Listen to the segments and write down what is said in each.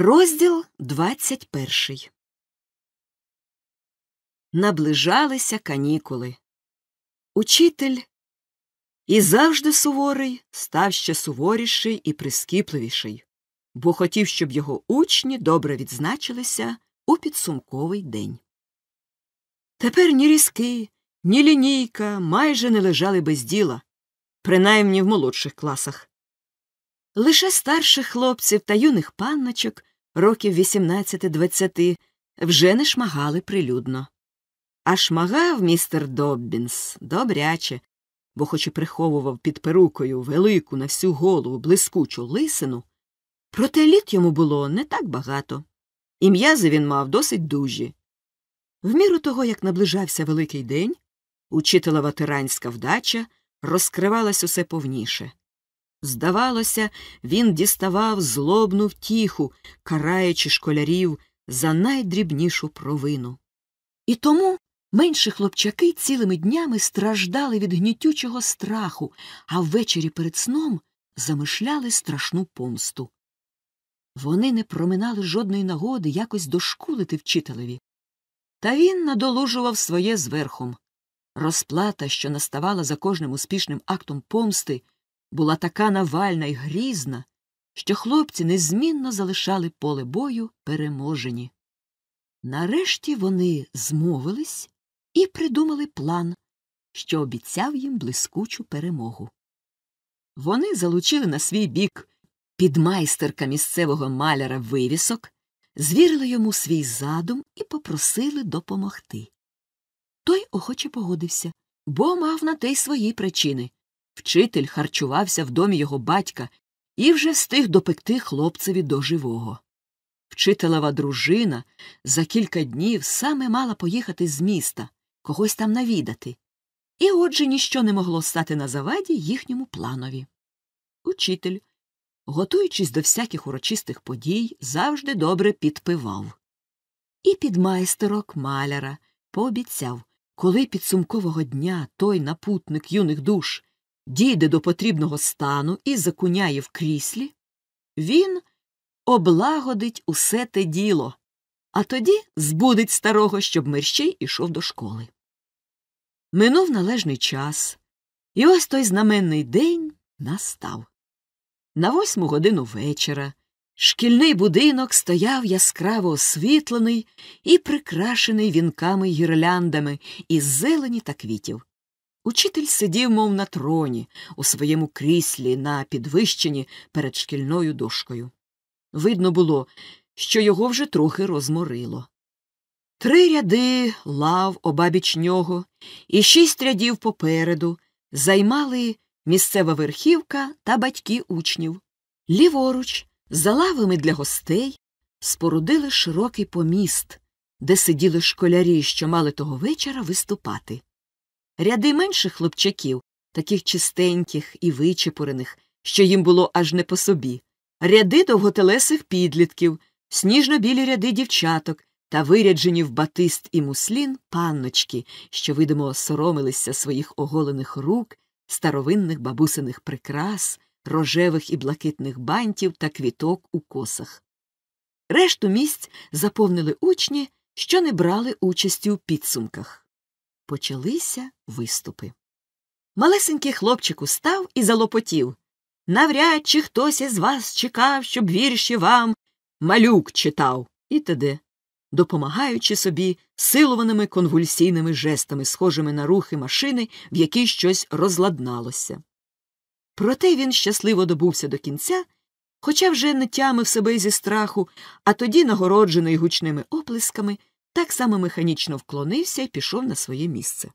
Розділ 21 Наближалися канікули. Учитель і завжди суворий став ще суворіший і прискіпливіший, бо хотів, щоб його учні добре відзначилися у підсумковий день. Тепер ні різки, ні лінійка майже не лежали без діла, принаймні в молодших класах. Лише старших хлопців та юних панночок років 18-20 вже не шмагали прилюдно. А шмагав містер Доббінс добряче, бо, хоч і приховував під перукою велику на всю голову блискучу лисину, проте літ йому було не так багато, і м'язи він мав досить дужі. В міру того, як наближався великий день, учителева тиранська вдача розкривалась усе повніше. Здавалося, він діставав злобну втіху, караючи школярів за найдрібнішу провину. І тому менші хлопчаки цілими днями страждали від гнітючого страху, а ввечері перед сном замишляли страшну помсту. Вони не проминали жодної нагоди якось дошкулити вчителеві. Та він надолужував своє зверхом. Розплата, що наставала за кожним успішним актом помсти, була така навальна і грізна, що хлопці незмінно залишали поле бою переможені. Нарешті вони змовились і придумали план, що обіцяв їм блискучу перемогу. Вони залучили на свій бік підмайстерка місцевого маляра вивісок, звірили йому свій задум і попросили допомогти. Той охоче погодився, бо мав на те й свої причини. Вчитель харчувався в домі його батька і вже встиг допекти хлопцеві до живого. Вчителева дружина за кілька днів саме мала поїхати з міста, когось там навідати, і отже ніщо не могло стати на заваді їхньому планові. Учитель, готуючись до всяких урочистих подій, завжди добре підпивав. І підмайстерок маляра пообіцяв, коли підсумкового дня той напутник юних душ дійде до потрібного стану і закуняє в кріслі, він облагодить усе те діло, а тоді збудить старого, щоб мерщій ішов до школи. Минув належний час, і ось той знаменний день настав. На восьму годину вечора шкільний будинок стояв яскраво освітлений і прикрашений вінками й гірляндами із зелені та квітів. Учитель сидів, мов на троні, у своєму кріслі на підвищенні перед шкільною дошкою. Видно було, що його вже трохи розморило. Три ряди лав обабіч нього і шість рядів попереду займали місцева верхівка та батьки учнів. Ліворуч, за лавами для гостей, спорудили широкий поміст, де сиділи школярі, що мали того вечора виступати. Ряди менших хлопчаків, таких чистеньких і вичепурених, що їм було аж не по собі, ряди довготелесих підлітків, сніжно-білі ряди дівчаток та виряджені в батист і муслін панночки, що, видимо, соромилися своїх оголених рук, старовинних бабусиних прикрас, рожевих і блакитних бантів та квіток у косах. Решту місць заповнили учні, що не брали участі у підсумках. Почалися виступи. Малесенький хлопчик устав і залопотів. Навряд чи хтось із вас чекав, щоб вірші вам малюк читав і т.д., допомагаючи собі силованими конвульсійними жестами, схожими на рухи машини, в якій щось розладналося. Проте він щасливо добувся до кінця, хоча вже не тямив себе зі страху, а тоді, нагороджений гучними оплесками, так само механічно вклонився і пішов на своє місце.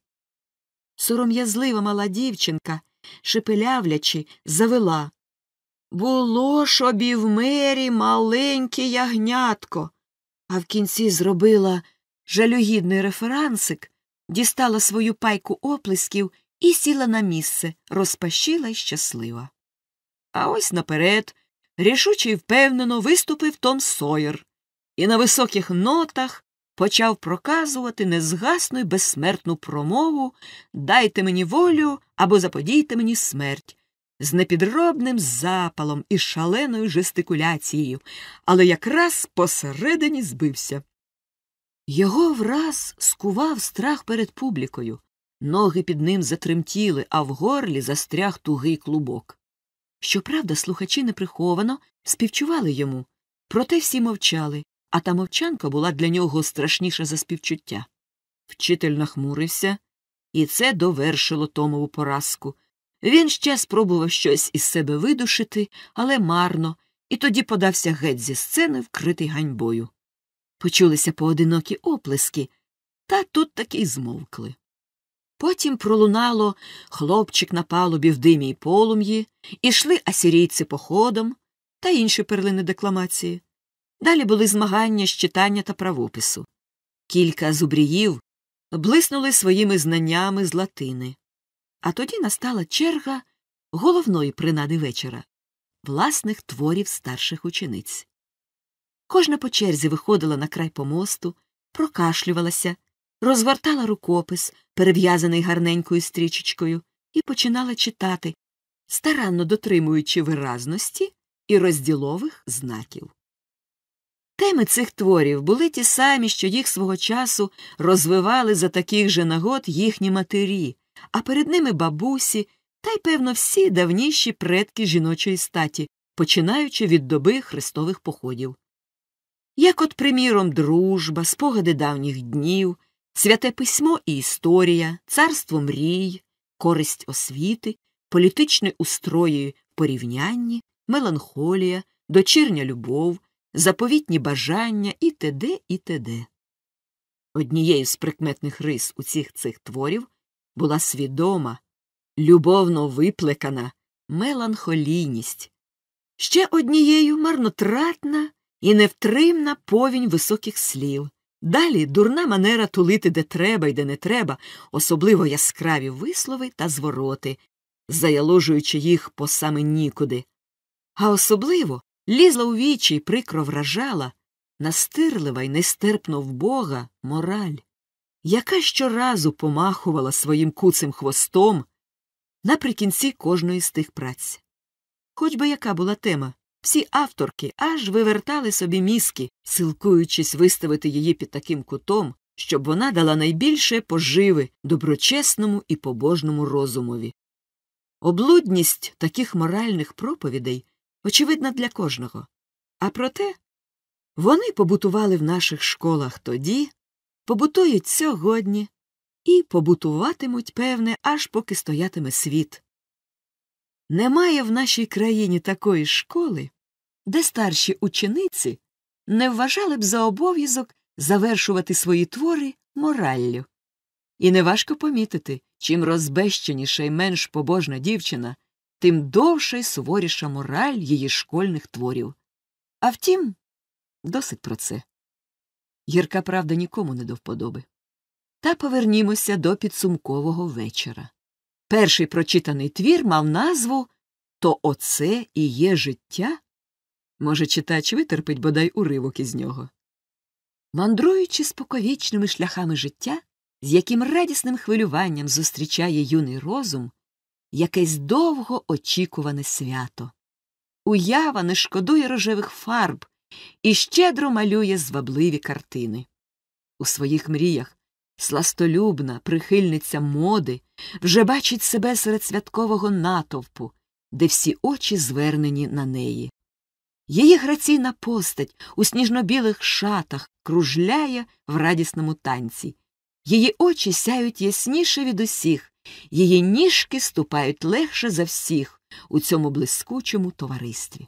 Сором'язлива мала дівчинка, шепелявлячи, завела Було ж обі в мері маленьке ягнятко, а в кінці зробила жалюгідний реферансик, дістала свою пайку оплесків і сіла на місце, розпашіла й щаслива. А ось наперед рішуче й впевнено виступив Том Сойер, і на високих нотах почав проказувати незгасну й безсмертну промову Дайте мені волю або заподійте мені смерть, з непідробним запалом і шаленою жестикуляцією, але якраз посередині збився. Його враз скував страх перед публікою. Ноги під ним затремтіли, а в горлі застряг тугий клубок. Щоправда, слухачі неприховано співчували йому, проте всі мовчали, а та мовчанка була для нього страшніша за співчуття. Вчитель нахмурився, і це довершило Томову поразку. Він ще спробував щось із себе видушити, але марно, і тоді подався геть зі сцени, вкритий ганьбою. Почулися поодинокі оплески, та тут таки й змовкли. Потім пролунало хлопчик на палубі в димі й полум'ї, ішли асірійці походом та інші перлини декламації. Далі були змагання з читання та правопису. Кілька зубріїв блиснули своїми знаннями з латини. А тоді настала черга головної принади вечора власних творів старших учениць. Кожна по черзі виходила на край помосту, прокашлювалася, розгортала рукопис, перев'язаний гарненькою стрічечкою, і починала читати, старанно дотримуючи виразності і розділових знаків. Теми цих творів були ті самі, що їх свого часу розвивали за таких же нагод їхні матері, а перед ними бабусі та й, певно, всі давніші предки жіночої статі, починаючи від доби хрестових походів. Як от, приміром, дружба, спогади давніх днів, святе письмо і історія, царство мрій, користь освіти, політичне устрої порівнянні, меланхолія, дочірня любов, заповітні бажання і т.д. і т.д. Однією з прикметних рис усіх цих творів була свідома, любовно виплекана меланхолійність, ще однією марнотратна і невтримна повінь високих слів. Далі дурна манера тулити де треба і де не треба, особливо яскраві вислови та звороти, заяложуючи їх по саме нікуди. А особливо лізла у вічі й прикро вражала настирлива й нестерпно в Бога мораль, яка щоразу помахувала своїм куцим хвостом наприкінці кожної з тих праць. Хоч би яка була тема, всі авторки аж вивертали собі мізки, силкуючись виставити її під таким кутом, щоб вона дала найбільше поживи доброчесному і побожному розумові. Облудність таких моральних проповідей очевидна для кожного. А проте вони побутували в наших школах тоді, побутують сьогодні і побутуватимуть, певне, аж поки стоятиме світ. Немає в нашій країні такої школи, де старші учениці не вважали б за обов'язок завершувати свої твори мораллю. І неважко помітити, чим розбещеніша й менш побожна дівчина, тим довша й суворіша мораль її школьних творів. А втім, досить про це. Гірка правда нікому не до вподоби. Та повернімося до підсумкового вечора. Перший прочитаний твір мав назву То оце і є життя. Може, читач витерпить бодай уривок із нього. Мандруючи споконвічними шляхами життя, з яким радісним хвилюванням зустрічає юний розум, якесь довго очікуване свято. Уява не шкодує рожевих фарб і щедро малює звабливі картини. У своїх мріях сластолюбна прихильниця моди вже бачить себе серед святкового натовпу, де всі очі звернені на неї. Її граційна постать у сніжно-білих шатах кружляє в радісному танці, її очі сяють ясніше від усіх, її ніжки ступають легше за всіх у цьому блискучому товаристві.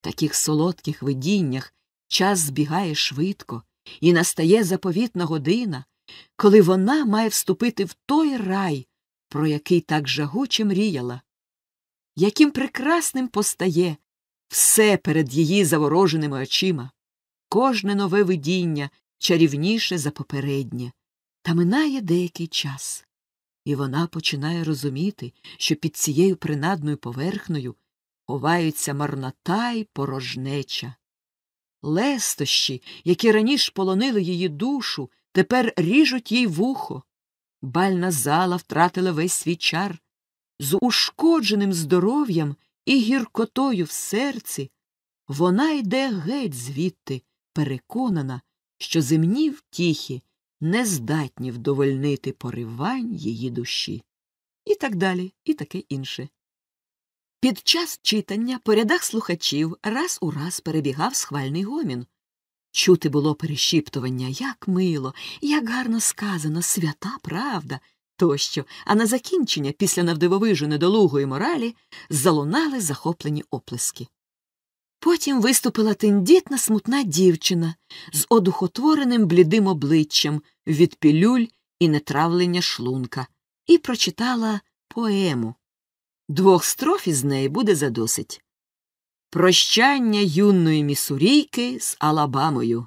В таких солодких видіннях час збігає швидко, і настає заповітна година, коли вона має вступити в той рай, про який так жагуче мріяла. Яким прекрасним постає все перед її завороженими очима, кожне нове видіння чарівніше за попереднє, та минає деякий час, і вона починає розуміти, що під цією принадною поверхнею ховаються марнота й порожнеча. Лестощі, які раніше полонили її душу, тепер ріжуть їй вухо. Бальна зала втратила весь свій чар. з ушкодженим здоров'ям і гіркотою в серці, вона йде геть звідти, переконана, що земні втіхи не здатні вдовольнити поривань її душі. І так далі, і таке інше. Під час читання по рядах слухачів раз у раз перебігав схвальний гомін. Чути було перешіптування, як мило, як гарно сказано, свята правда тощо, а на закінчення, після навдивовижу недолугої моралі, залунали захоплені оплески. Потім виступила тендітна смутна дівчина з одухотвореним блідим обличчям від пілюль і нетравлення шлунка, і прочитала поему. Двох строф із неї буде задосить. Прощання юної місурійки з Алабамою.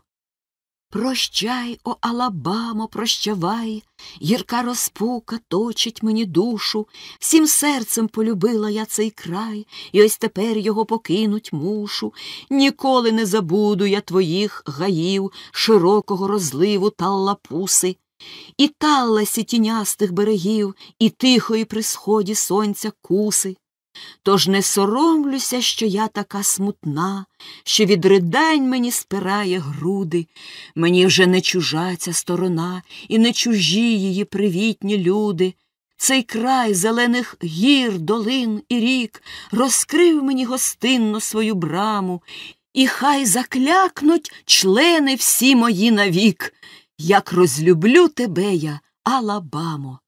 Прощай, о Алабамо, прощавай, гірка розпука точить мені душу, всім серцем полюбила я цей край, і ось тепер його покинуть мушу. Ніколи не забуду я твоїх гаїв, широкого розливу таллапуси, і талласі тінястих берегів, і тихої при сході сонця куси. Тож не соромлюся, що я така смутна, що від ридань мені спирає груди. Мені вже не чужа ця сторона, і не чужі її привітні люди. Цей край зелених гір, долин і рік розкрив мені гостинно свою браму, і хай заклякнуть члени всі мої навік, як розлюблю тебе я, Алабамо.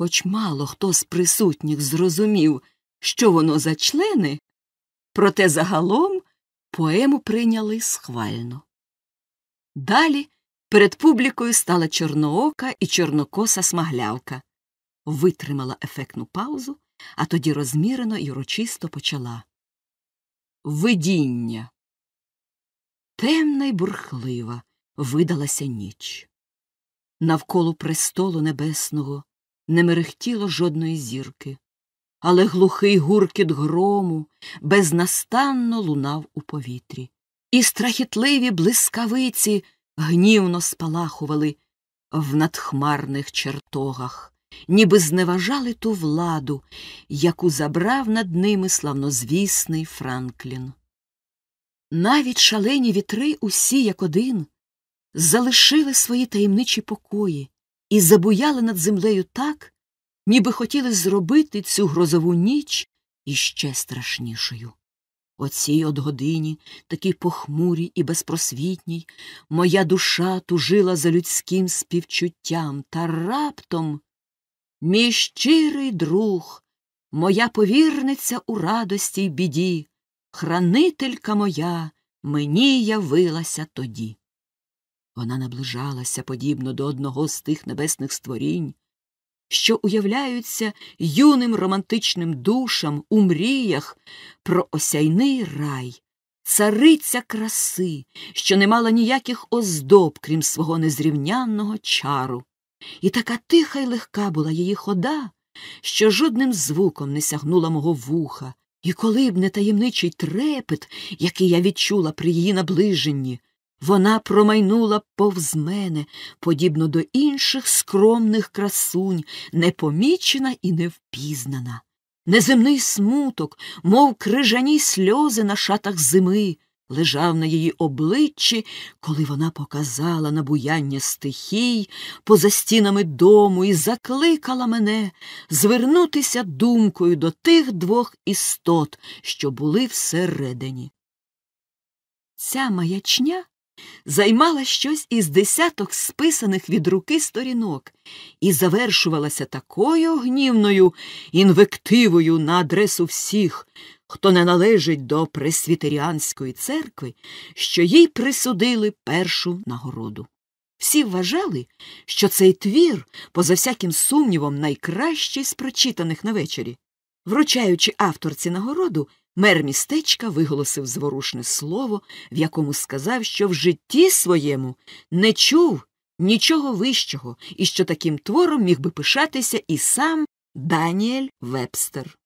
Хоч мало хто з присутніх зрозумів, що воно за члени, проте загалом поему прийняли схвально. Далі перед публікою стала чорноока і чорнокоса смаглявка, витримала ефектну паузу, а тоді розмірено і урочисто почала. Видіння. Темна й бурхлива видалася ніч. Навколо престолу небесного не мерехтіло жодної зірки але глухий гуркіт грому безнастанно лунав у повітрі, і страхітливі блискавиці гнівно спалахували в надхмарних чертогах, ніби зневажали ту владу, яку забрав над ними славнозвісний Франклін. Навіть шалені вітри усі, як один, залишили свої таємничі покої і забуяли над землею так, ніби хотіли зробити цю грозову ніч іще страшнішою. О цій от годині, такій похмурій і безпросвітній, моя душа тужила за людським співчуттям, та раптом мій щирий друг, моя повірниця у радості й біді, хранителька моя мені явилася тоді. Вона наближалася подібно до одного з тих небесних створінь, що уявляються юним романтичним душам у мріях про осяйний рай, цариця краси, що не мала ніяких оздоб, крім свого незрівнянного чару. І така тиха й легка була її хода, що жодним звуком не сягнула мого вуха, і коли б не таємничий трепет, який я відчула при її наближенні, вона промайнула повз мене, подібно до інших скромних красунь, непомічена і невпізнана. Неземний смуток, мов крижані сльози на шатах зими, лежав на її обличчі, коли вона показала набуяння стихій поза стінами дому і закликала мене звернутися думкою до тих двох істот, що були всередині. Ця маячня займала щось із десяток списаних від руки сторінок і завершувалася такою гнівною інвективою на адресу всіх, хто не належить до пресвітеріанської церкви, що їй присудили першу нагороду. Всі вважали, що цей твір, поза всяким сумнівом, найкращий з прочитаних на вечорі. Вручаючи авторці нагороду, Мер містечка виголосив зворушне слово, в якому сказав, що в житті своєму не чув нічого вищого і що таким твором міг би пишатися і сам Даніель Вебстер.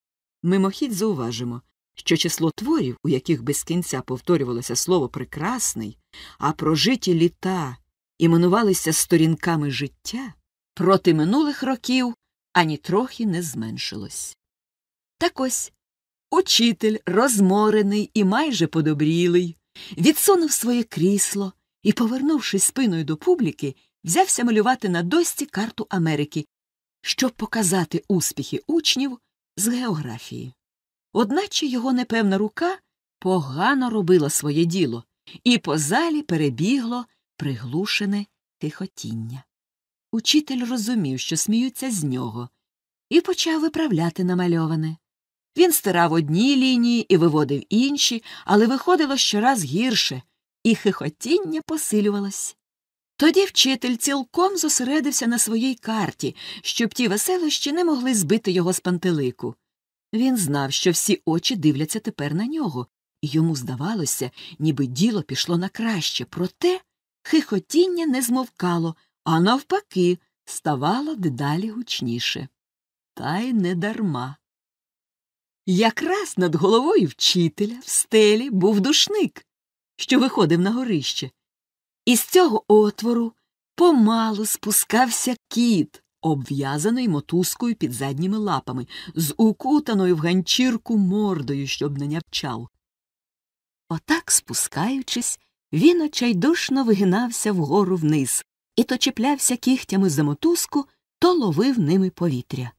Мимохідь зауважимо, що число творів, у яких без кінця повторювалося слово прекрасний, а прожиті літа іменувалися сторінками життя, проти минулих років ані трохи не зменшилось. Так ось учитель, розморений і майже подобрілий, відсунув своє крісло і, повернувшись спиною до публіки, взявся малювати на досці карту Америки, щоб показати успіхи учнів з географії. Одначе його непевна рука погано робила своє діло, і по залі перебігло приглушене тихотіння. Учитель розумів, що сміються з нього, і почав виправляти намальоване. Він стирав одні лінії і виводив інші, але виходило щораз гірше, і хихотіння посилювалось. Тоді вчитель цілком зосередився на своїй карті, щоб ті веселощі не могли збити його з пантелику. Він знав, що всі очі дивляться тепер на нього, і йому здавалося, ніби діло пішло на краще, проте хихотіння не змовкало, а навпаки, ставало дедалі гучніше. Та й не дарма. Якраз над головою вчителя в стелі був душник, що виходив на горище. Із цього отвору помалу спускався кіт, обв'язаний мотузкою під задніми лапами, з укутаною в ганчірку мордою, щоб не нявчав. Отак, спускаючись, він очайдушно вигинався вгору вниз і то чіплявся кігтями за мотузку, то ловив ними повітря.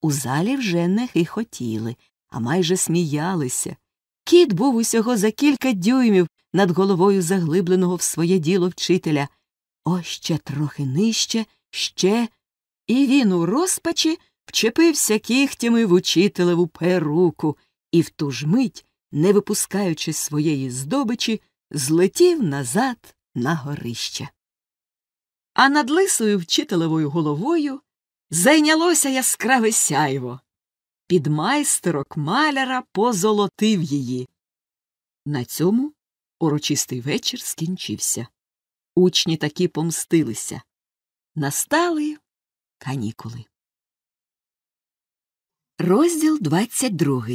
У залі вже не хихотіли, а майже сміялися. Кіт був усього за кілька дюймів над головою заглибленого в своє діло вчителя. Ось ще трохи нижче, ще, і він у розпачі вчепився кігтями в учителеву перуку і в ту ж мить, не випускаючи своєї здобичі, злетів назад на горище. А над лисою вчителевою головою зайнялося яскраве сяйво. Підмайстерок маляра позолотив її. На цьому урочистий вечір скінчився. Учні таки помстилися. Настали канікули. Розділ 22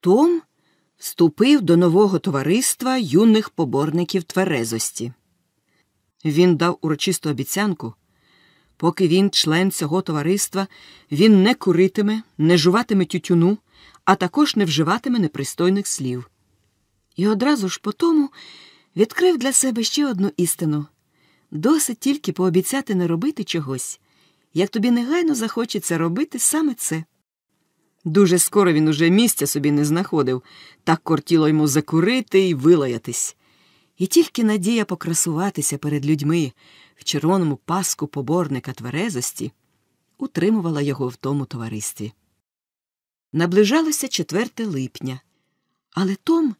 Том вступив до нового товариства юних поборників тверезості. Він дав урочисту обіцянку. Поки він член цього товариства, він не куритиме, не жуватиме тютюну, а також не вживатиме непристойних слів. І одразу ж по тому відкрив для себе ще одну істину досить тільки пообіцяти не робити чогось, як тобі негайно захочеться робити саме це. Дуже скоро він уже місця собі не знаходив, так кортіло йому закурити і вилаятись. І тільки надія покрасуватися перед людьми червоному паску поборника тверезості утримувала його в тому товаристві. Наближалося 4 липня, але Том,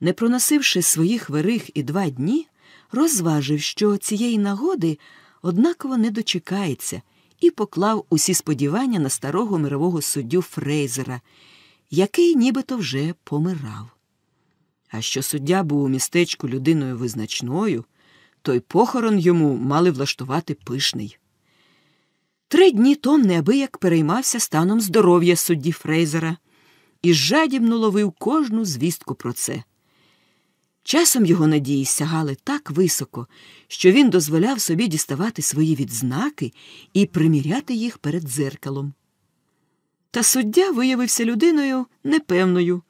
не проносивши своїх вирих і два дні, розважив, що цієї нагоди однаково не дочекається, і поклав усі сподівання на старого мирового суддю Фрейзера, який нібито вже помирав. А що суддя був у містечку людиною визначною, той похорон йому мали влаштувати пишний. Три дні Том неабияк переймався станом здоров'я судді Фрейзера і жадібно ловив кожну звістку про це. Часом його надії сягали так високо, що він дозволяв собі діставати свої відзнаки і приміряти їх перед дзеркалом. Та суддя виявився людиною непевною.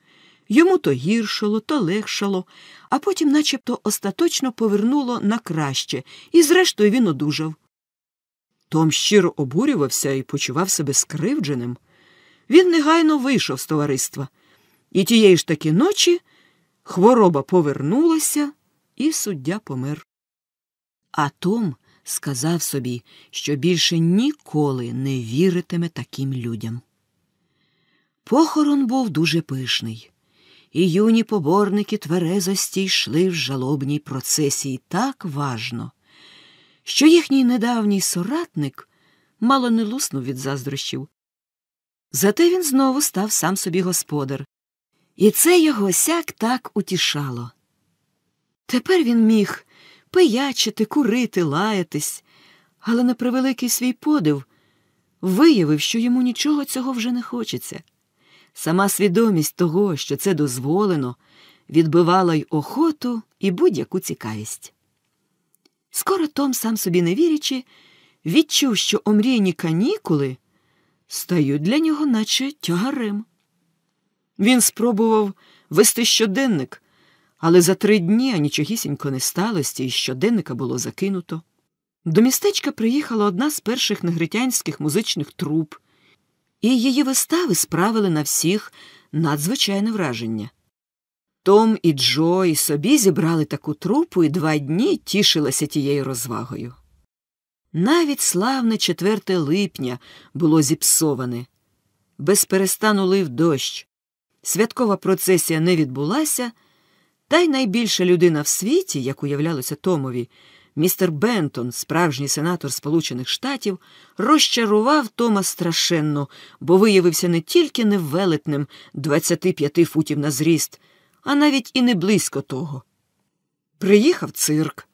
Йому то гіршало, то легшало, а потім начебто остаточно повернуло на краще, і, зрештою, він одужав. Том щиро обурювався і почував себе скривдженим. Він негайно вийшов з товариства, і тієї ж таки ночі хвороба повернулася, і суддя помер. А Том сказав собі, що більше ніколи не віритиме таким людям. Похорон був дуже пишний і юні поборники тверезості йшли в жалобній процесії так важно, що їхній недавній соратник мало не луснув від заздрощів. Зате він знову став сам собі господар, і це його сяк так утішало. Тепер він міг пиячити, курити, лаятись, але на превеликий свій подив виявив, що йому нічого цього вже не хочеться. Сама свідомість того, що це дозволено, відбивала й охоту і будь-яку цікавість. Скоро Том, сам собі не вірячи, відчув, що омрійні канікули стають для нього, наче тягарем. Він спробував вести щоденник, але за три дні нічогісінько не сталося, і щоденника було закинуто. До містечка приїхала одна з перших негритянських музичних труп, і її вистави справили на всіх надзвичайне враження. Том і Джо і собі зібрали таку трупу і два дні тішилися тією розвагою. Навіть славне 4 липня було зіпсоване. Без перестану лив дощ. Святкова процесія не відбулася, та й найбільша людина в світі, як уявлялося Томові, містер Бентон, справжній сенатор Сполучених Штатів, розчарував Тома страшенно, бо виявився не тільки невелетним 25 футів на зріст, а навіть і не близько того. Приїхав цирк.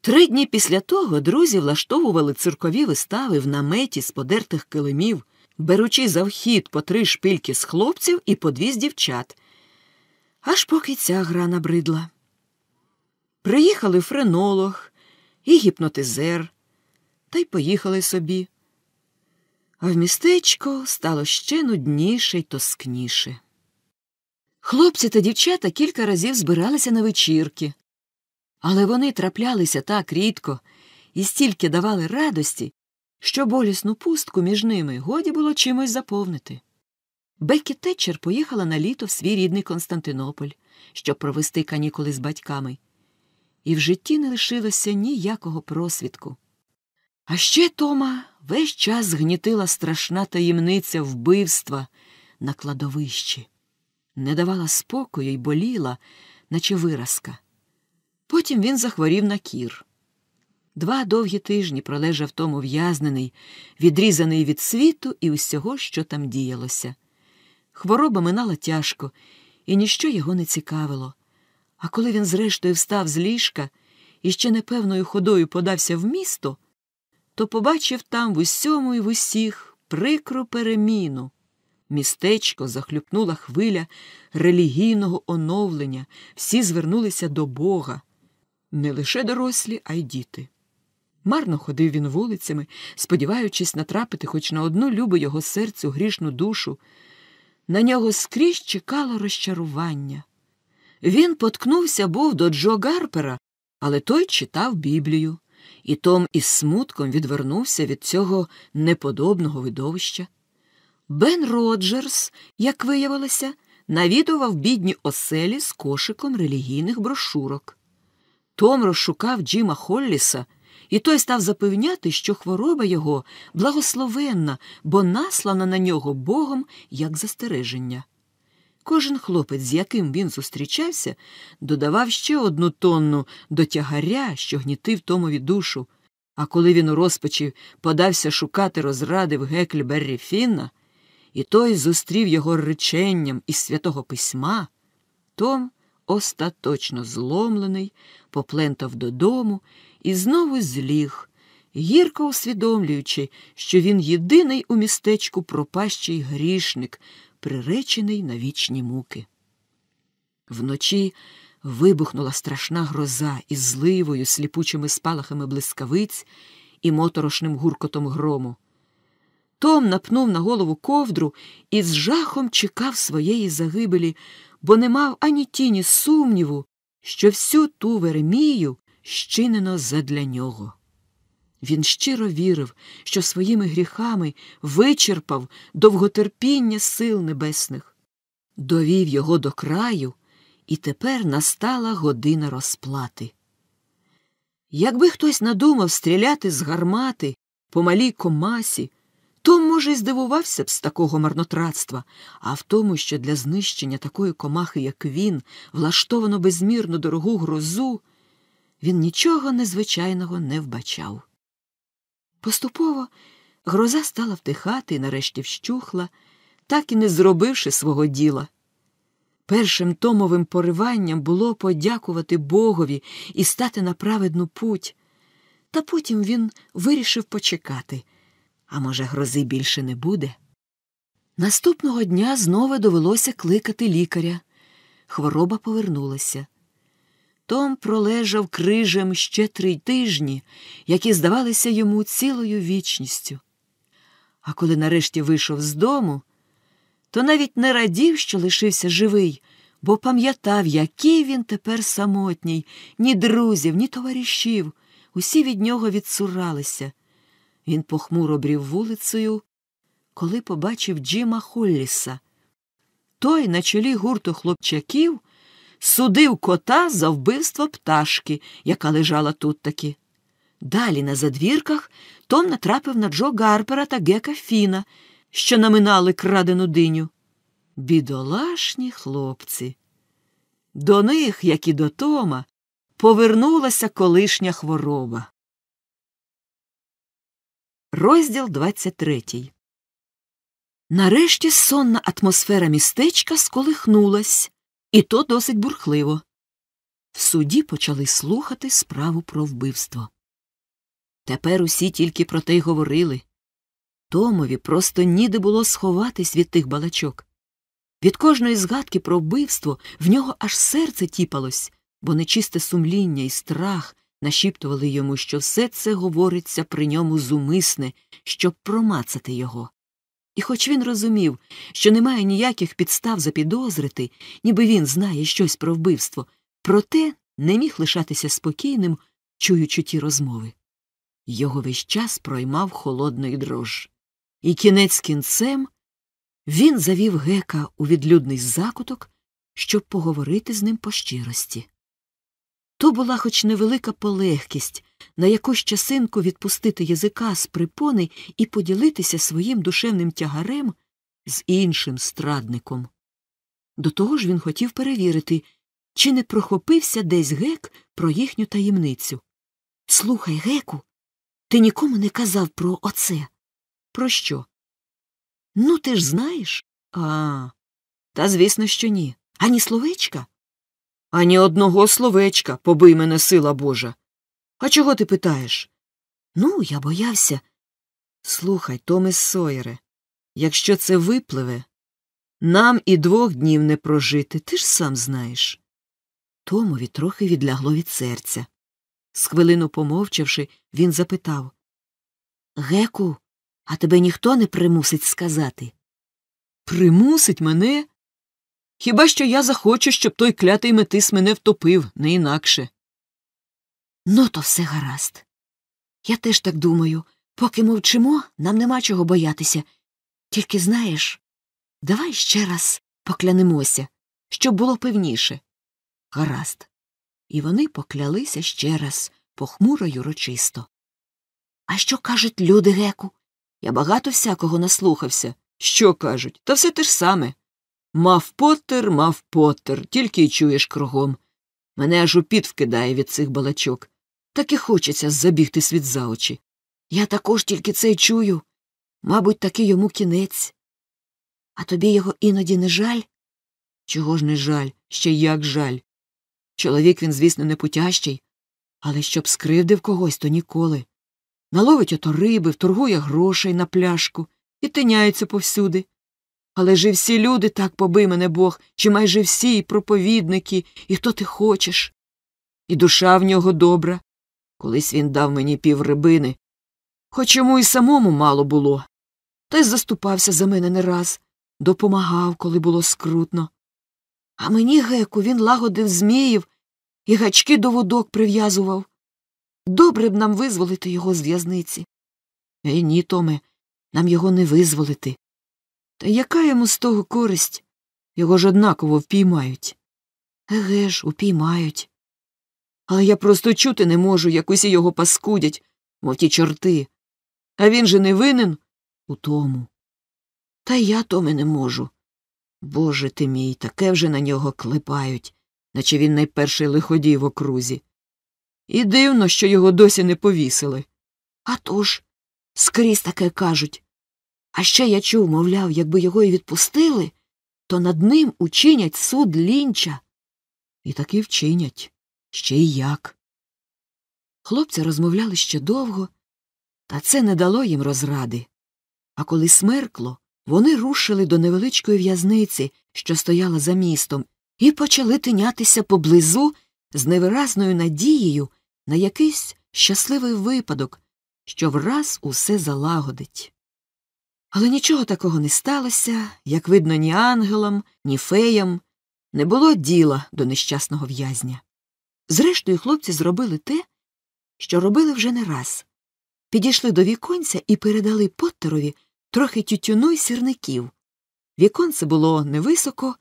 Три дні після того друзі влаштовували циркові вистави в наметі з подертих килимів, беручи за вхід по три шпильки з хлопців і по дві з дівчат. Аж поки ця гра набридла. Приїхали френолог і гіпнотизер, та й поїхали собі. А в містечко стало ще нудніше й тоскніше. Хлопці та дівчата кілька разів збиралися на вечірки, але вони траплялися так рідко і стільки давали радості, що болісну пустку між ними годі було чимось заповнити. Беккі Тетчер поїхала на літо в свій рідний Константинополь, щоб провести канікули з батьками, і в житті не лишилося ніякого просвідку. А ще Тома весь час згнітила страшна таємниця вбивства на кладовищі, не давала спокою й боліла, наче виразка. Потім він захворів на кір. Два довгі тижні пролежав тому в'язнений, відрізаний від світу і усього, що там діялося. Хвороба минала тяжко, і ніщо його не цікавило. А коли він, зрештою, встав з ліжка і ще непевною ходою подався в місто, то побачив там в усьому і в усіх прикру переміну. Містечко захлюпнула хвиля релігійного оновлення, всі звернулися до Бога, не лише дорослі, а й діти. Марно ходив він вулицями, сподіваючись натрапити хоч на одну любу його серцю грішну душу. На нього скрізь чекало розчарування. Він поткнувся був до Джо Гарпера, але той читав Біблію, і Том із смутком відвернувся від цього неподобного видовища. Бен Роджерс, як виявилося, навідував бідні оселі з кошиком релігійних брошурок. Том розшукав Джима Холліса, і той став запевняти, що хвороба його благословенна, бо наслана на нього Богом як застереження. Кожен хлопець, з яким він зустрічався, додавав ще одну тонну до тягаря, що гнітив Томові душу, а коли він у розпачі подався шукати розради в Гекльберрі Фінна, і той зустрів його реченням із святого письма, Том, остаточно зломлений, поплентав додому і знову зліг, гірко усвідомлюючи, що він єдиний у містечку пропащий грішник, приречений на вічні муки. Вночі вибухнула страшна гроза із зливою, сліпучими спалахами блискавиць і моторошним гуркотом грому. Том напнув на голову ковдру і з жахом чекав своєї загибелі, бо не мав ані тіні сумніву, що всю ту Веремію щинено задля нього. Він щиро вірив, що своїми гріхами вичерпав довготерпіння сил небесних, довів його до краю, і тепер настала година розплати. Якби хтось надумав стріляти з гармати по малій комасі, то, може, й здивувався б з такого марнотратства, а в тому, що для знищення такої комахи, як він, влаштовано безмірно дорогу грозу, він нічого незвичайного не вбачав. Поступово гроза стала втихати і нарешті вщухла, так і не зробивши свого діла. Першим томовим пориванням було подякувати Богові і стати на праведну путь, та потім він вирішив почекати. А може, грози більше не буде? Наступного дня знову довелося кликати лікаря. Хвороба повернулася. Том пролежав крижем ще три тижні, які здавалися йому цілою вічністю. А коли нарешті вийшов з дому, то навіть не радів, що лишився живий, бо пам'ятав, який він тепер самотній, ні друзів, ні товаришів. Усі від нього відсуралися. Він похмуро брів вулицею, коли побачив Джима Холліса. Той на чолі гурту хлопчаків судив кота за вбивство пташки, яка лежала тут таки. Далі на задвірках Том натрапив на Джо Гарпера та Гека Фіна, що наминали крадену диню. Бідолашні хлопці. До них, як і до Тома, повернулася колишня хвороба. Розділ 23 Нарешті сонна атмосфера містечка сколихнулась, і то досить бурхливо. В суді почали слухати справу про вбивство. Тепер усі тільки про те й говорили. Томові просто ніде було сховатись від тих балачок. Від кожної згадки про вбивство в нього аж серце тіпалось, бо нечисте сумління і страх нашіптували йому, що все це говориться при ньому зумисне, щоб промацати його. І хоч він розумів, що немає ніяких підстав запідозрити, ніби він знає щось про вбивство, проте не міг лишатися спокійним, чуючи ті розмови. Його весь час проймав холодний дрож. І кінець кінцем він завів гека у відлюдний закуток, щоб поговорити з ним по щирості. То була хоч невелика полегкість на якусь часинку відпустити язика з припони і поділитися своїм душевним тягарем з іншим страдником. До того ж він хотів перевірити, чи не прохопився десь гек про їхню таємницю. Слухай, геку, ти нікому не казав про оце. Про що? Ну, ти ж знаєш? А, та звісно, що ні. Ані словечка? Ані одного словечка, побий мене сила Божа. А чого ти питаєш? Ну, я боявся. Слухай, Томе Сойере, якщо це випливе, нам і двох днів не прожити, ти ж сам знаєш. Томові трохи відлягло від серця. З хвилину помовчавши, він запитав Геку, а тебе ніхто не примусить сказати? Примусить мене? Хіба що я захочу, щоб той клятий метис мене втопив, не інакше. Ну, то все гаразд. Я теж так думаю. Поки мовчимо, нам нема чого боятися. Тільки знаєш, давай ще раз поклянемося, щоб було певніше. Гаразд. І вони поклялися ще раз, похмуро й урочисто. А що кажуть люди, геку? Я багато всякого наслухався. Що кажуть? Та все те ж саме. Мав Поттер, мав Поттер, тільки й чуєш кругом. Мене аж у вкидає від цих балачок. Так і хочеться забігти світ за очі. Я також тільки це й чую. Мабуть, таки йому кінець. А тобі його іноді не жаль? Чого ж не жаль, ще як жаль. Чоловік він, звісно, не путящий, але щоб скривдив когось, то ніколи. Наловить ото риби, вторгує грошей на пляшку і тиняється повсюди. Але ж і всі люди так побий мене Бог, чи майже всі і проповідники, і хто ти хочеш. І душа в нього добра. Колись він дав мені пів рибини, хоч йому і самому мало було. Та й заступався за мене не раз, допомагав, коли було скрутно. А мені, геку, він лагодив зміїв і гачки до водок прив'язував. Добре б нам визволити його з в'язниці. Ей ні, Томе, нам його не визволити. Та яка йому з того користь? Його ж однаково впіймають. Еге ж, упіймають. Але я просто чути не можу, як усі його паскудять, мов ті чорти. А він же не винен у тому. Та я Томе не можу. Боже ти мій, таке вже на нього клепають, наче він найперший лиходій в окрузі. І дивно, що його досі не повісили. А тож, скрізь таке кажуть. А ще я чув, мовляв, якби його і відпустили, то над ним учинять суд лінча. І таки вчинять, ще й як. Хлопці розмовляли ще довго, та це не дало їм розради. А коли смеркло, вони рушили до невеличкої в'язниці, що стояла за містом, і почали тинятися поблизу з невиразною надією на якийсь щасливий випадок, що враз усе залагодить. Але нічого такого не сталося, як видно, ні ангелам, ні феям не було діла до нещасного в'язня. Зрештою, хлопці зробили те, що робили вже не раз підійшли до віконця і передали Поттерові трохи тютюну й сірників. Віконце було невисоко,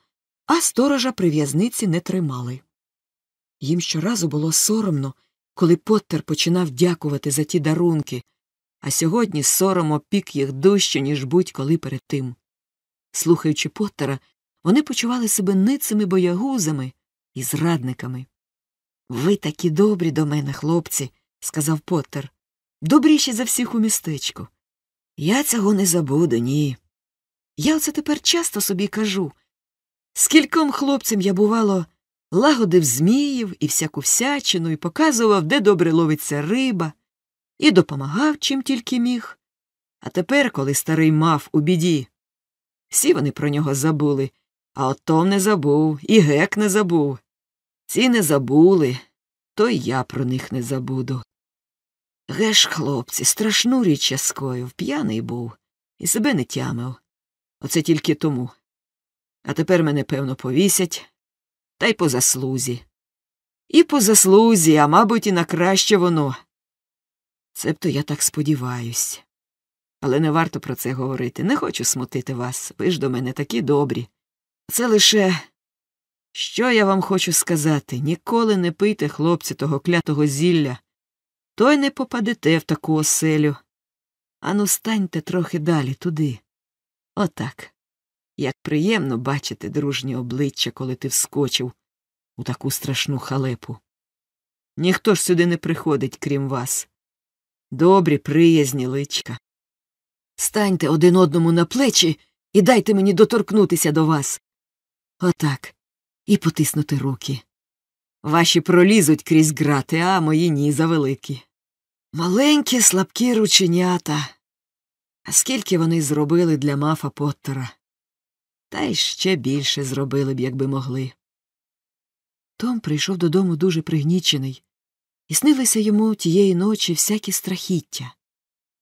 а сторожа при в'язниці не тримали. Їм щоразу було соромно, коли Поттер починав дякувати за ті дарунки, а сьогодні сором опік їх дужче, ніж будь-коли перед тим. Слухаючи Поттера, вони почували себе ницими боягузами і зрадниками. Ви такі добрі до мене, хлопці, сказав Поттер. Добріші за всіх у містечку. Я цього не забуду, ні. Я оце тепер часто собі кажу. Скільком хлопцям я, бувало, лагодив зміїв і всяку всячину, і показував, де добре ловиться риба, і допомагав чим тільки міг. А тепер, коли старий мав у біді, всі вони про нього забули, а от Том не забув, і гек не забув. Ці не забули, то й я про них не забуду. Геш, хлопці, страшну річ я скоїв, п'яний був, і себе не тямив. Оце тільки тому. А тепер мене, певно, повісять, та й по заслузі. І по заслузі, а мабуть, і на краще воно. Цебто я так сподіваюсь. Але не варто про це говорити. Не хочу смутити вас. Ви ж до мене такі добрі. Це лише. Що я вам хочу сказати? Ніколи не пийте, хлопці, того клятого зілля, то й не попадете в таку оселю. Ану, станьте трохи далі туди. Отак. Як приємно бачити дружнє обличчя, коли ти вскочив у таку страшну халепу. Ніхто ж сюди не приходить, крім вас. Добрі, приязні личка. Станьте один одному на плечі і дайте мені доторкнутися до вас. Отак. І потиснути руки. Ваші пролізуть крізь грати, а мої ні завеликі. Маленькі слабкі рученята. А скільки вони зробили для мафа Поттера? Та й ще більше зробили б, якби могли. Том прийшов додому дуже пригнічений, і снилися йому тієї ночі всякі страхіття.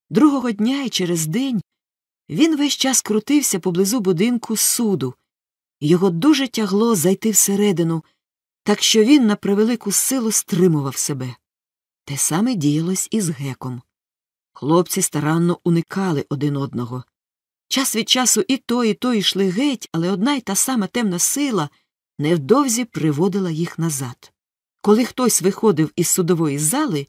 Другого дня і через день він весь час крутився поблизу будинку суду, його дуже тягло зайти всередину, так що він на превелику силу стримував себе. Те саме діялось і з геком. Хлопці старанно уникали один одного. Час від часу і то, і то йшли геть, але одна й та сама темна сила невдовзі приводила їх назад. Коли хтось виходив із судової зали,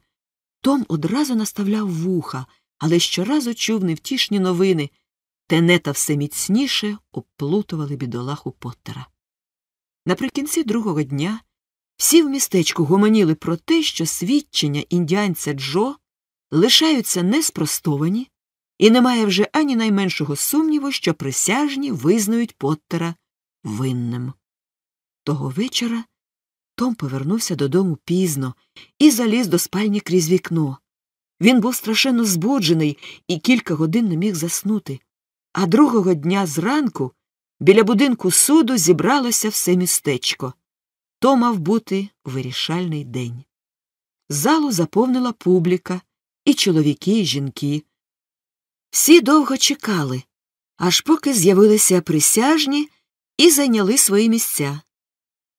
Том одразу наставляв вуха, але щоразу чув невтішні новини, тенета все міцніше обплутували бідолаху Поттера. Наприкінці другого дня всі в містечку гомоніли про те, що свідчення індіанця Джо лишаються неспростовані, і немає вже ані найменшого сумніву, що присяжні визнають Поттера винним. Того вечора Том повернувся додому пізно і заліз до спальні крізь вікно. Він був страшенно збуджений і кілька годин не міг заснути. А другого дня зранку біля будинку суду зібралося все містечко. То мав бути вирішальний день. Залу заповнила публіка, і чоловіки, і жінки. Всі довго чекали, аж поки з'явилися присяжні і зайняли свої місця.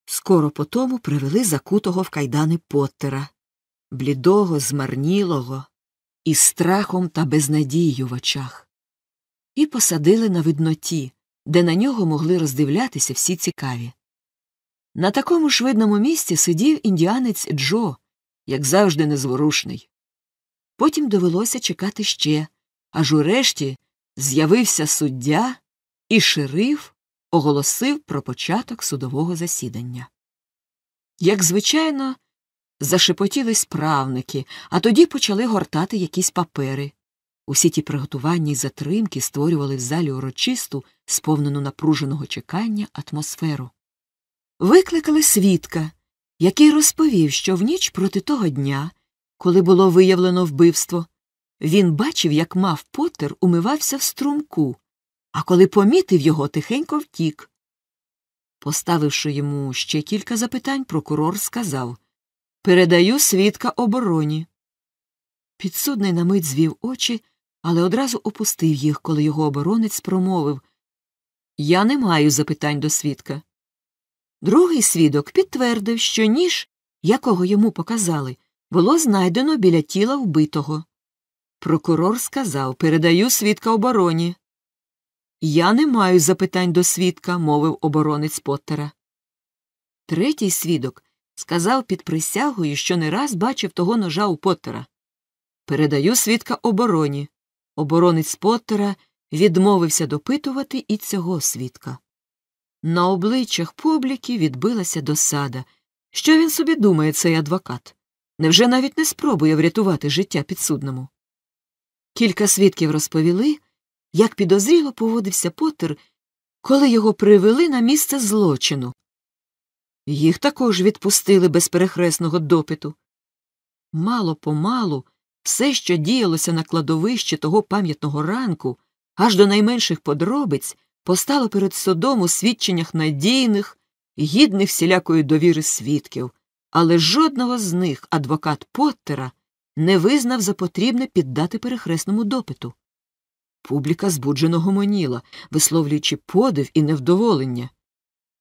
Скоро по тому привели закутого в кайдани Поттера, блідого, змарнілого, із страхом та безнадією в очах, і посадили на видноті, де на нього могли роздивлятися всі цікаві. На такому ж видному місці сидів індіанець Джо, як завжди незворушний. Потім довелося чекати ще, аж урешті з'явився суддя, і шериф оголосив про початок судового засідання. Як звичайно, зашепотіли справники, а тоді почали гортати якісь папери. Усі ті приготування й затримки створювали в залі урочисту, сповнену напруженого чекання атмосферу. Викликали свідка, який розповів, що в ніч проти того дня, коли було виявлено вбивство, він бачив, як мав Поттер умивався в струмку, а коли помітив його, тихенько втік. Поставивши йому ще кілька запитань, прокурор сказав Передаю свідка обороні. Підсудний на мить звів очі, але одразу опустив їх, коли його оборонець промовив Я не маю запитань до свідка. Другий свідок підтвердив, що ніж, якого йому показали, було знайдено біля тіла вбитого. Прокурор сказав Передаю свідка обороні. Я не маю запитань до свідка, мовив оборонець Поттера. Третій свідок сказав під присягою, що не раз бачив того ножа у Поттера. Передаю свідка обороні. Оборонець Поттера відмовився допитувати і цього свідка. На обличчях публіки відбилася досада. Що він собі думає, цей адвокат? Невже навіть не спробує врятувати життя підсудному? Кілька свідків розповіли, як підозріло поводився Поттер, коли його привели на місце злочину. Їх також відпустили без перехресного допиту. Мало помалу все, що діялося на кладовищі того пам'ятного ранку, аж до найменших подробиць, постало перед судом у свідченнях надійних, гідних всілякої довіри свідків, але жодного з них адвокат Поттера не визнав за потрібне піддати перехресному допиту. Публіка збуджено гомоніла, висловлюючи подив і невдоволення,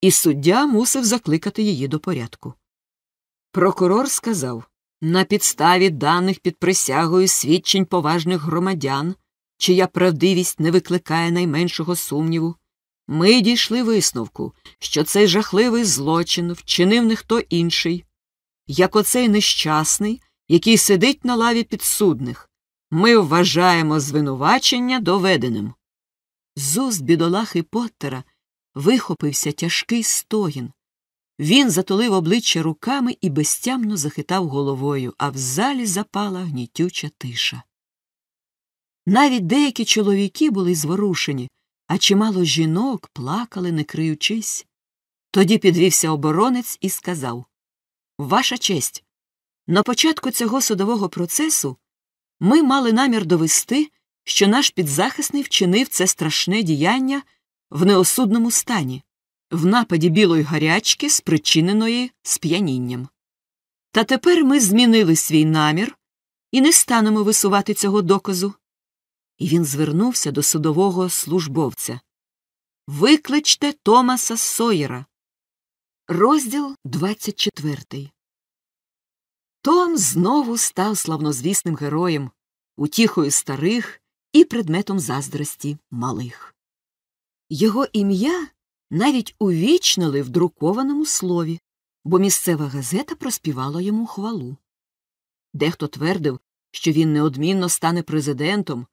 і суддя мусив закликати її до порядку. Прокурор сказав на підставі даних під присягою свідчень поважних громадян, чия правдивість не викликає найменшого сумніву, ми дійшли висновку, що цей жахливий злочин вчинив не хто інший, як оцей нещасний, який сидить на лаві підсудних. Ми вважаємо звинувачення доведеним. З уст бідолахи Поттера вихопився тяжкий стогін. Він затулив обличчя руками і безтямно захитав головою, а в залі запала гнітюча тиша. Навіть деякі чоловіки були зворушені, а чимало жінок плакали, не криючись. Тоді підвівся оборонець і сказав Ваша честь, на початку цього судового процесу ми мали намір довести, що наш підзахисний вчинив це страшне діяння в неосудному стані, в нападі білої гарячки, спричиненої сп'янінням. Та тепер ми змінили свій намір і не станемо висувати цього доказу. І він звернувся до судового службовця. Викличте Томаса Сойера. Розділ 24 Том знову став славнозвісним героєм, утіхою старих і предметом заздрості малих. Його ім'я навіть увічнили в друкованому слові, бо місцева газета проспівала йому хвалу. Дехто твердив, що він неодмінно стане президентом,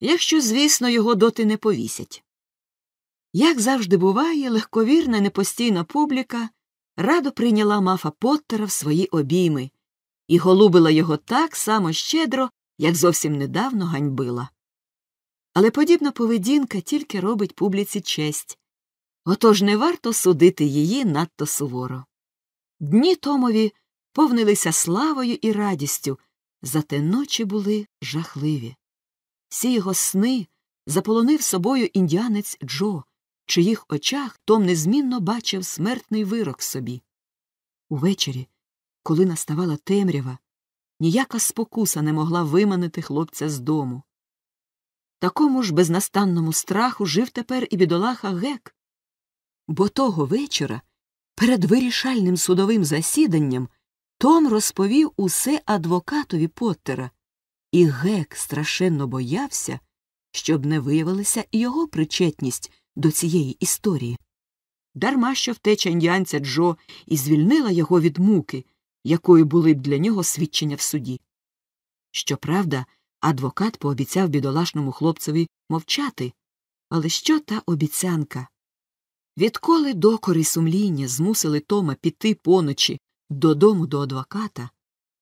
якщо, звісно, його доти не повісять. Як завжди буває, легковірна непостійна публіка радо прийняла мафа Поттера в свої обійми і голубила його так само щедро, як зовсім недавно ганьбила. Але подібна поведінка тільки робить публіці честь, отож не варто судити її надто суворо. Дні Томові повнилися славою і радістю, зате ночі були жахливі. Всі його сни заполонив собою індіанець Джо, в чиїх очах Том незмінно бачив смертний вирок собі. Увечері, коли наставала темрява, ніяка спокуса не могла виманити хлопця з дому. Такому ж безнастанному страху жив тепер і бідолаха гек. Бо того вечора, перед вирішальним судовим засіданням, Том розповів усе адвокатові Поттера, і гек страшенно боявся, щоб не виявилася і його причетність до цієї історії. Дарма що втеча індіанця Джо і звільнила його від муки, якою були б для нього свідчення в суді. Щоправда, адвокат пообіцяв бідолашному хлопцеві мовчати, але що та обіцянка? Відколи докори сумління змусили Тома піти поночі додому до адвоката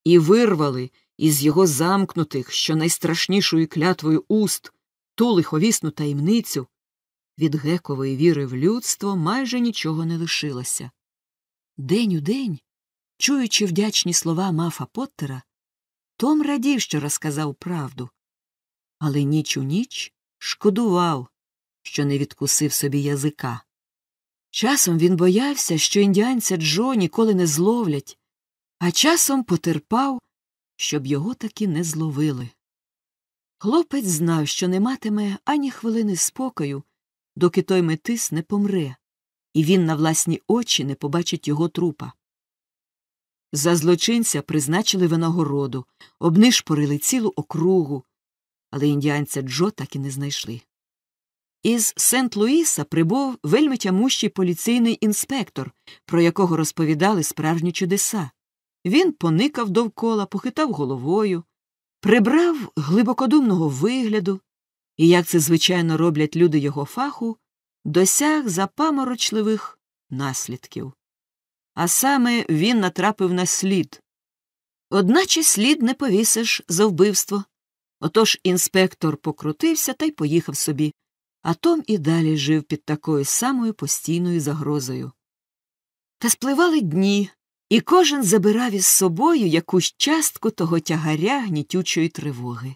і вирвали із його замкнутих, що найстрашнішою клятвою уст ту лиховісну таємницю, від гекової віри в людство майже нічого не лишилося. День у день Чуючи вдячні слова мафа Поттера, Том радів, що розказав правду, але ніч у ніч шкодував, що не відкусив собі язика. Часом він боявся, що індіанця Джо ніколи не зловлять, а часом потерпав, щоб його таки не зловили. Хлопець знав, що не матиме ані хвилини спокою, доки той метис не помре, і він на власні очі не побачить його трупа. За злочинця призначили винагороду, обнишпорили цілу округу, але індіанця Джо так і не знайшли. Із Сент Луїса прибув вельми тямущий поліційний інспектор, про якого розповідали справжні чудеса. Він поникав довкола, похитав головою, прибрав глибокодумного вигляду і, як це звичайно роблять люди його фаху, досяг запаморочливих наслідків. А саме він натрапив на слід. Одначе слід не повісиш за вбивство. Отож інспектор покрутився та й поїхав собі, а Том і далі жив під такою самою постійною загрозою. Та спливали дні, і кожен забирав із собою якусь частку того тягаря гнітючої тривоги.